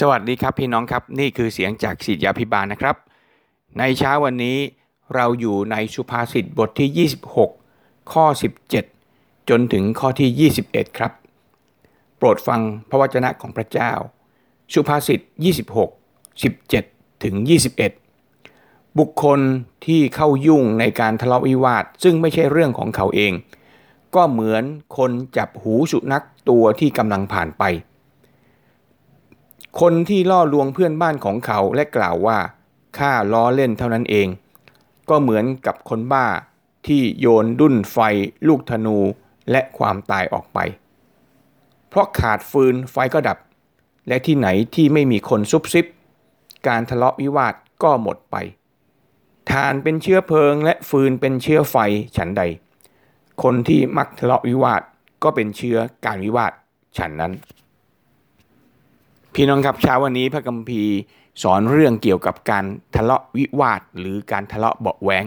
สวัสดีครับพี่น้องครับนี่คือเสียงจากศิษยาพิบาลนะครับ ในเช้าวันนี้เราอยู่ในสุภาษิตบทที่ 26 ข้อ 17 จนถึงข้อที่ 21 ครับ โปรดฟังพระวจนะของพระเจ้า สุภาษิต26 17 ถึง 21 บุคคลที่เข้ายุ่งในการทะเลาะวิวาท ซึ่งไม่ใช่เรื่องของเขาเอง ก็เหมือนคนจับหูสุนัขตัวที่กำลังผ่านไป คนที่ล่อลวงเพื่อนบ้านของเขาและกล่าวว่าข้าล้อเล่นเท่านั้นเอง ก็เหมือนกับคนบ้าที่โยนดุ้นไฟ ลูกธนูและความตายออกไป เพราะขาดฟืนไฟก็ดับ และที่ไหนที่ไม่มีคนซุบซิบ การทะเลาะวิวาทก็หมดไปทานเป็นเชื้อเพลิงและฟืนเป็นเชื้อไฟฉันใด คนที่มักทะเลาะวิวาทก็เป็นเชื้อการวิวาทฉันนั้น พี่น้องครับเช้าวันนี้พระกัมภีร์สอนเรื่องเกี่ยวกับการทะเลาะวิวาทหรือการทะเลาะเบาแวง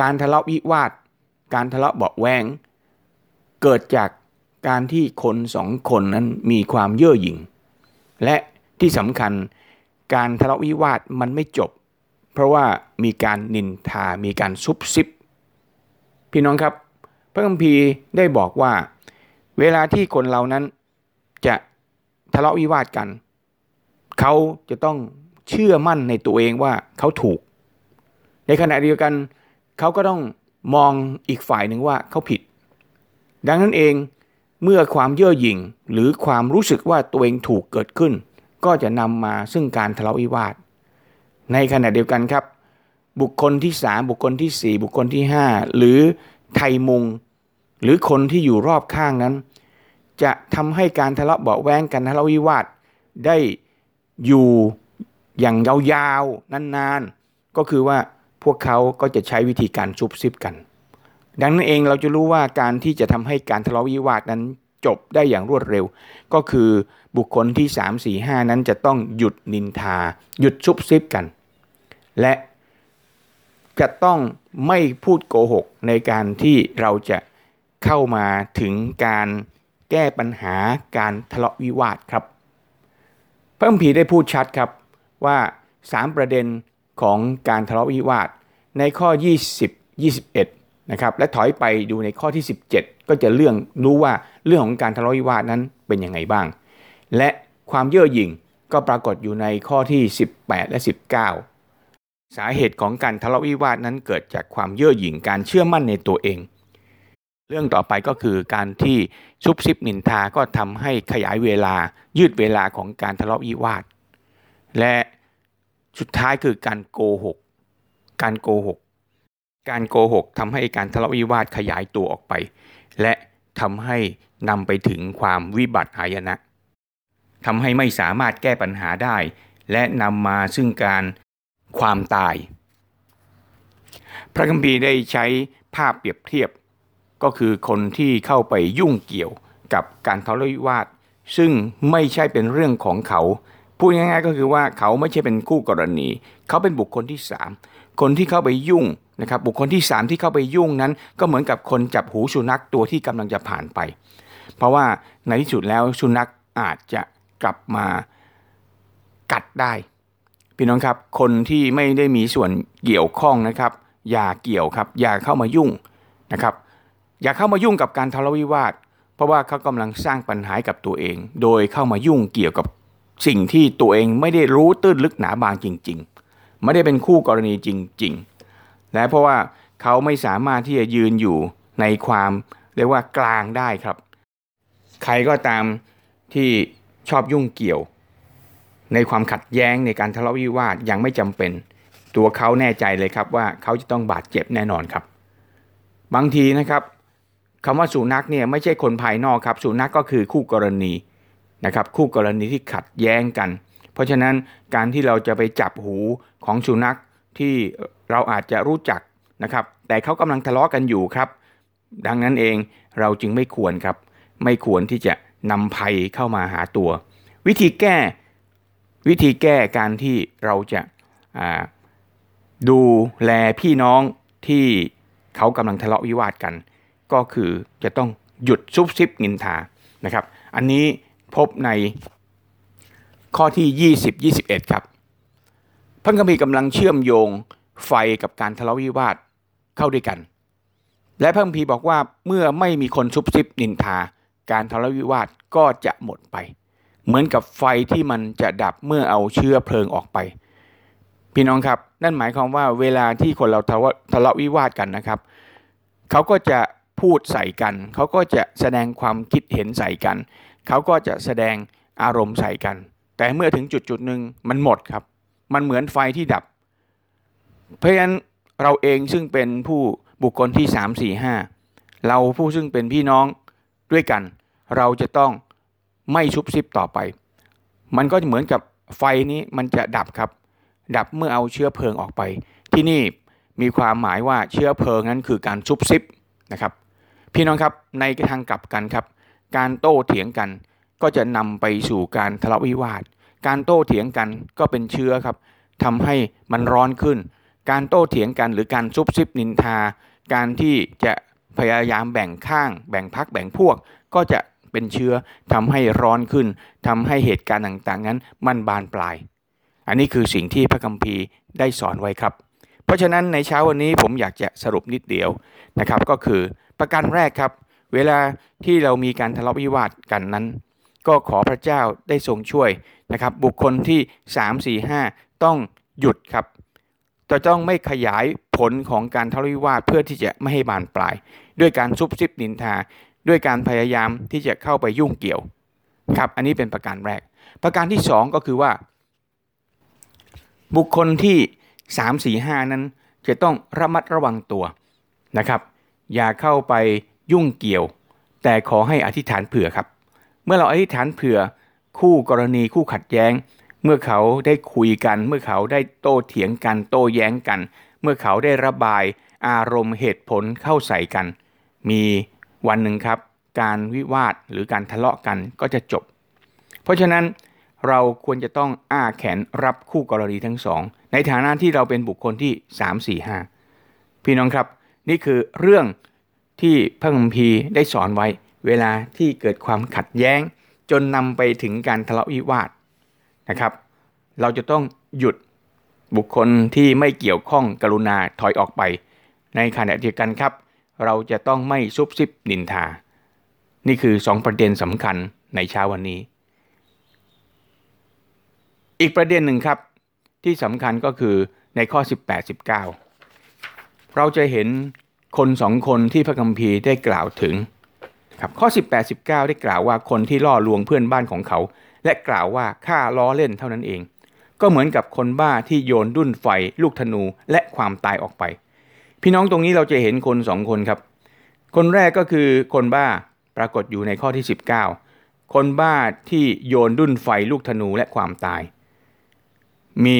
การทะเลาะวิวาท การทะเลาะเบาแวงเกิดจากการที่คนสองคนนั้นมีความเย่อหยิ่ง และที่สำคัญการทะเลาะวิวาทมันไม่จบ เพราะว่ามีการนินทา มีการซุบซิบ พี่น้องครับ พระคัมภีร์ได้บอกว่า เวลาที่คนเรานั้นจะ ทะเลาะวิวาทกัน เขาจะต้องเชื่อมั่นในตัวเองว่าเขาถูก ในขณะเดียวกันเขาก็ต้องมองอีกฝ่ายหนึ่งว่าเขาผิด ดังนั้นเองเมื่อความเย่อหยิ่งหรือความรู้สึกว่าตัวเองถูกเกิดขึ้น ก็จะนำมาซึ่งการทะเลาะวิวาท ในขณะเดียวกันครับ บุคคลที่สามบุคคลที่สี่บุคคลที่ห้าหรือไทยมุง หรือคนที่อยู่รอบข้างนั้น จะทำให้การทะเลาะเบาแวงกันทะเลาะวิวาทได้อยู่อย่างยาวๆนานๆ ก็คือว่าพวกเขาก็จะใช้วิธีการซุบซิบกัน ดังนั้นเองเราจะรู้ว่าการที่จะทำให้การทะเลาะวิวาทนั้นจบได้อย่างรวดเร็ว ก็คือบุคคลที่ 3 4 5 นั้นจะต้องหยุดนินทา หยุดซุบซิบกัน และจะต้องไม่พูดโกหกในการที่เราจะเข้ามาถึงการ แก้ปัญหาการทะเลาะวิวาทครับ พระคัมภีร์ได้พูดชัดครับว่า 3 ประเด็นของการทะเลาะวิวาท ในข้อ 20 21นะครับและถอยไปดูในข้อที่ 17 ก็จะเรื่องรู้ว่าเรื่องของการทะเลาะวิวาทนั้นเป็นยังไงบ้าง และความเย่อหยิ่งก็ปรากฏอยู่ในข้อที่ 18 และ 19 สาเหตุของการทะเลาะวิวาทนั้นเกิดจากความเย่อหยิ่งการเชื่อมั่นในตัวเอง เรื่องต่อไปก็คือการที่ซุบซิบนินทาก็ทำให้ขยายเวลายืดเวลาของการทะเลาะวิวาท และสุดท้ายคือการโกหก การโกหก การโกหกทำให้การทะเลาะวิวาทขยายตัวออกไป และทำให้นำไปถึงความวิบัติหายนะทำให้ไม่สามารถแก้ปัญหาได้ และนำมาซึ่งการความตาย พระคัมภีร์ได้ใช้ภาพเปรียบเทียบ ก็คือคนที่เข้าไปยุ่งเกี่ยวกับการทะเลาะวิวาท ซึ่งไม่ใช่เป็นเรื่องของเขา พูดง่ายๆก็คือว่าเขาไม่ใช่เป็นคู่กรณี เขาเป็นบุคคลที่ 3 คนที่เข้าไปยุ่งนะครับบุคคลที่ 3 ที่เข้าไปยุ่งนั้น ก็เหมือนกับคนจับหูสุนัขตัวที่กำลังจะผ่านไป เพราะว่าในที่สุดแล้วสุนัขอาจจะกลับมากัดได้ พี่น้องครับ คนที่ไม่ได้มีส่วนเกี่ยวข้องนะครับ อย่าเกี่ยวครับ อย่าเข้ามายุ่งนะครับ อย่าเข้ามายุ่งกับการทะเลาะวิวาท เพราะว่าเขากำลังสร้างปัญหากับตัวเอง โดยเข้ามายุ่งเกี่ยวกับสิ่งที่ตัวเองไม่ได้รู้ตื้นลึกหนาบางจริง ๆ ไม่ได้เป็นคู่กรณีจริง ๆ และเพราะว่าเขาไม่สามารถที่จะยืนอยู่ในความเรียกว่ากลางได้ครับ ใครก็ตามที่ชอบยุ่งเกี่ยว ในความขัดแย้งในการทะเลาะวิวาทยังไม่จำเป็น ตัวเขาแน่ใจเลยครับว่าเขาจะต้องบาดเจ็บแน่นอนครับ บางทีนะครับ คำว่าสุนัขเนี่ยไม่ใช่คนภายนอกครับ สุนัขก็คือคู่กรณีนะครับ คู่กรณีที่ขัดแย้งกัน เพราะฉะนั้นการที่เราจะไปจับหูของสุนัขที่เราอาจจะรู้จักนะครับ แต่เขากำลังทะเลาะกันอยู่ครับ ดังนั้นเองเราจึงไม่ควรครับ ไม่ควรที่จะนำภัยเข้ามาหาตัว วิธีแก้วิธีแก้การที่เราจะดูแลพี่น้องที่เขากำลังทะเลาะวิวาทกัน ก็คือจะต้องหยุดซุบซิบนินทานะครับ อันนี้พบในข้อที่ 20 21 ครับพระคัมภีร์กำลังเชื่อมโยงไฟกับการทะเลาะวิวาทเข้าด้วยกัน และพระคัมภีร์บอกว่าเมื่อไม่มีคนซุบซิบนินทา การทะเลาะวิวาทก็จะหมดไป เหมือนกับไฟที่มันจะดับเมื่อเอาเชื้อเพลิงออกไป พี่น้องครับ นั่นหมายความว่าเวลาที่คนเราทะเลาะวิวาทกันนะครับ เขาก็จะ พูดใส่กัน เขาก็จะแสดงความคิดเห็นใส่กัน เขาก็จะแสดงอารมณ์ใส่กัน แต่เมื่อถึงจุดจุดหนึ่งมันหมดครับ มันเหมือนไฟที่ดับ เพราะฉะนั้นเราเองซึ่งเป็นผู้บุคคลที่สามสี่ห้าเราผู้ซึ่งเป็นพี่น้องด้วยกัน เราจะต้องไม่ชุบซิบต่อไป มันก็เหมือนกับไฟนี้มันจะดับครับ ดับเมื่อเอาเชื้อเพลิงออกไป ที่นี่มีความหมายว่าเชื้อเพลิงนั้นคือการชุบซิบนะครับ พี่น้องครับในทางกลับกันครับ การโต้เถียงกันก็จะนำไปสู่การทะเลาะวิวาท การโต้เถียงกันก็เป็นเชื้อครับทำให้มันร้อนขึ้น การโต้เถียงกันหรือการซุบซิบนินทา การที่จะพยายามแบ่งข้าง แบ่งพักแบ่งพวก ก็จะเป็นเชื้อทำให้ร้อนขึ้นทำให้เหตุการณ์ต่างๆนั้นมันบานปลาย อันนี้คือสิ่งที่พระคัมภีร์ได้สอนไว้ครับ เพราะฉะนั้นในเช้าวันนี้ผมอยากจะสรุปนิดเดียวนะครับก็คือประการแรกครับ เวลาที่เรามีการทะเลาะวิวาทกันนั้น ก็ขอพระเจ้าได้ทรงช่วยนะครับ บุคคลที่ 3 4 5 ต้องหยุดครับจะต้องไม่ขยายผลของการทะเลาะวิวาทเพื่อที่จะไม่ให้บานปลาย ด้วยการซุบซิบนินทา ด้วยการพยายามที่จะเข้าไปยุ่งเกี่ยวครับ อันนี้เป็นประการแรก ประการที่ 2 ก็คือว่า บุคคลที่ 3 4 5 นั้นจะต้องระมัดระวังตัวนะครับ อย่าเข้าไปยุ่งเกี่ยว แต่ขอให้อธิษฐานเผื่อครับ เมื่อเราอธิษฐานเผื่อ คู่กรณีคู่ขัดแย้ง เมื่อเขาได้คุยกัน เมื่อเขาได้โต้เถียงกันโต้แย้งกัน เมื่อเขาได้ระบายอารมณ์เหตุผลเข้าใส่กัน มีวันหนึ่งครับ การวิวาทหรือการทะเลาะกันก็จะจบ เพราะฉะนั้นเราควรจะต้องอ้าแขนรับคู่กรณีทั้งสอง ในฐานะที่เราเป็นบุคคลที่ 3 4 5 พี่น้องครับ นี่คือเรื่องที่พระคัมภีร์ได้สอนไว้ เวลาที่เกิดความขัดแย้ง จนนำไปถึงการทะเลาะวิวาทนะครับ เราจะต้องหยุดบุคคลที่ไม่เกี่ยวข้องกรุณาถอยออกไป ในขณะเดียวกันครับ เราจะต้องไม่ซุบซิบนินทา นี่คือ 2 ประเด็นสำคัญในเช้าวันนี้ อีกประเด็นหนึ่งครับที่สำคัญก็คือในข้อ 18 19 เราจะเห็นคนสองคนที่พระคัมภีร์ได้กล่าวถึงครับข้อ 18 19 ได้กล่าวว่าคนที่ล่อลวงเพื่อนบ้านของเขา และกล่าวว่าข้าล้อเล่นเท่านั้นเอง ก็เหมือนกับคนบ้าที่โยนดุ้นไฟลูกธนูและความตายออกไป พี่น้องตรงนี้เราจะเห็นคนสองคนครับ คนแรกก็คือคนบ้าปรากฏอยู่ในข้อที่ 19 คนบ้าที่โยนดุ้นไฟลูกธนูและความตาย มี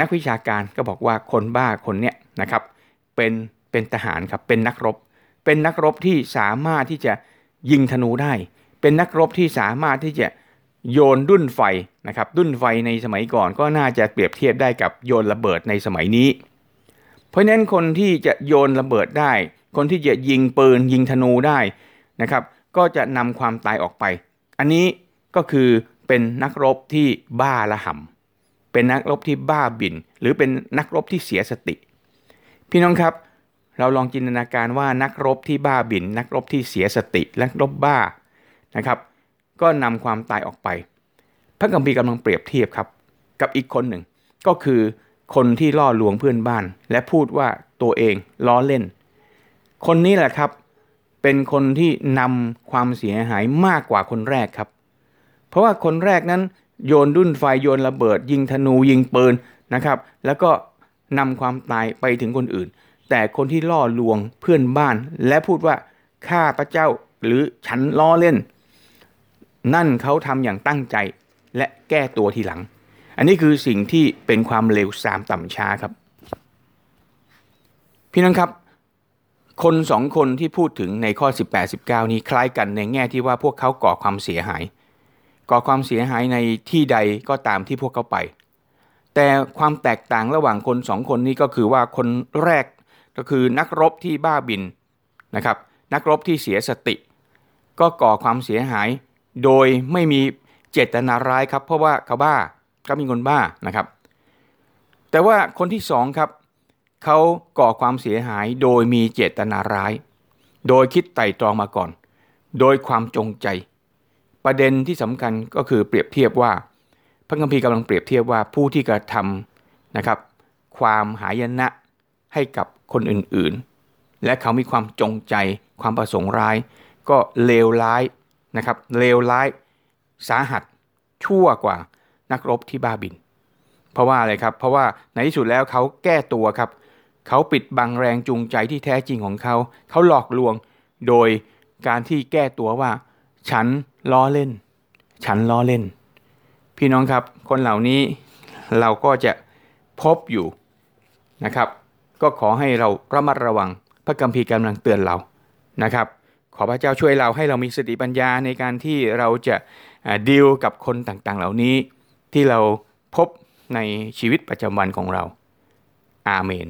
นักวิชาการก็บอกว่าคนบ้าคนเนี้ยนะครับ เป็นเป็นทหารครับเป็นนักรบ เป็นนักรบที่สามารถที่จะยิงธนูได้ เป็นนักรบที่สามารถที่จะโยนดุ้นไฟนะครับดุ้นไฟในสมัยก่อนก็น่าจะเปรียบเทียบได้กับโยนระเบิดในสมัยนี้ เพราะฉะนั้นคนที่จะโยนระเบิดได้ คนที่จะยิงปืนยิงธนูได้นะครับ ก็จะนำความตายออกไป อันนี้ก็คือเป็นนักรบที่บ้าละห่ำเป็นนักรบที่บ้าบิน หรือเป็นนักรบที่เสียสติ พี่น้องครับ เราลองจินตนาการว่านักรบที่บ้าบิน นักรบที่เสียสตินักรบบ้านะครับ ก็นำความตายออกไป พระกัมพีกำลังเปรียบเทียบครับ กับอีกคนหนึ่ง ก็คือคนที่ล่อลวงเพื่อนบ้าน และพูดว่าตัวเองล้อเล่น คนนี้แหละครับเป็นคนที่นำความเสียหายมากกว่าคนแรกครับ เพราะว่าคนแรกนั้นโยนดุ้นไฟโยนระเบิด ยิงธนูยิงปืนนะครับ แล้วก็ นำความตายไปถึงคนอื่น แต่คนที่ล่อลวงเพื่อนบ้าน และพูดว่าข้าพระเจ้าหรือฉันล้อเล่น นั่นเขาทำอย่างตั้งใจและแก้ตัวทีหลัง อันนี้คือสิ่งที่เป็นความเลวทรามต่ำช้าครับ พี่น้องครับ คนสองคนที่พูดถึงในข้อ 18 19 นี้คล้ายกันในแง่ที่ว่าพวกเขาก่อความเสียหาย ก่อความเสียหายในที่ใดก็ตามที่พวกเขาไป แต่ความแตกต่างระหว่างคนสองคนนี้ก็คือว่าคนแรกก็คือนักรบที่บ้าบินนะครับ นักรบที่เสียสติ ก็ก่อความเสียหาย โดยไม่มีเจตนาร้ายครับ เพราะว่าเขาบ้าก็มีคนบ้านะครับ แต่ว่าคนที่สองครับเขาก่อความเสียหายโดยมีเจตนาร้าย โดยคิดไต่ตรองมาก่อน โดยความจงใจ ประเด็นที่สำคัญก็คือเปรียบเทียบว่า พระคัมภีร์กำลังเปรียบเทียบว่าผู้ที่กระทำนะครับ ความหายนะให้กับคนอื่นๆ และเขามีความจงใจความประสงค์ร้าย ก็เลวร้ายนะครับเลวร้ายสาหัสชั่วกว่านักรบที่บ้าบิน เพราะว่าอะไรครับ เพราะว่าในที่สุดแล้วเขาแก้ตัวครับเขาปิดบังแรงจูงใจที่แท้จริงของเขา เขาหลอกลวงโดยการที่แก้ตัวว่า ฉันล้อเล่น ฉันล้อเล่น พี่น้องครับ คนเหล่านี้เราก็จะพบอยู่นะครับ ก็ขอให้เราระมัดระวังพระกัมภีร์กำลังเตือนเรานะครับ ขอพระเจ้าช่วยเราให้เรามีสติปัญญาในการที่เราจะดีลกับคนต่างๆ เหล่านี้ ที่เราพบในชีวิตประจำวันของเรา อาเมน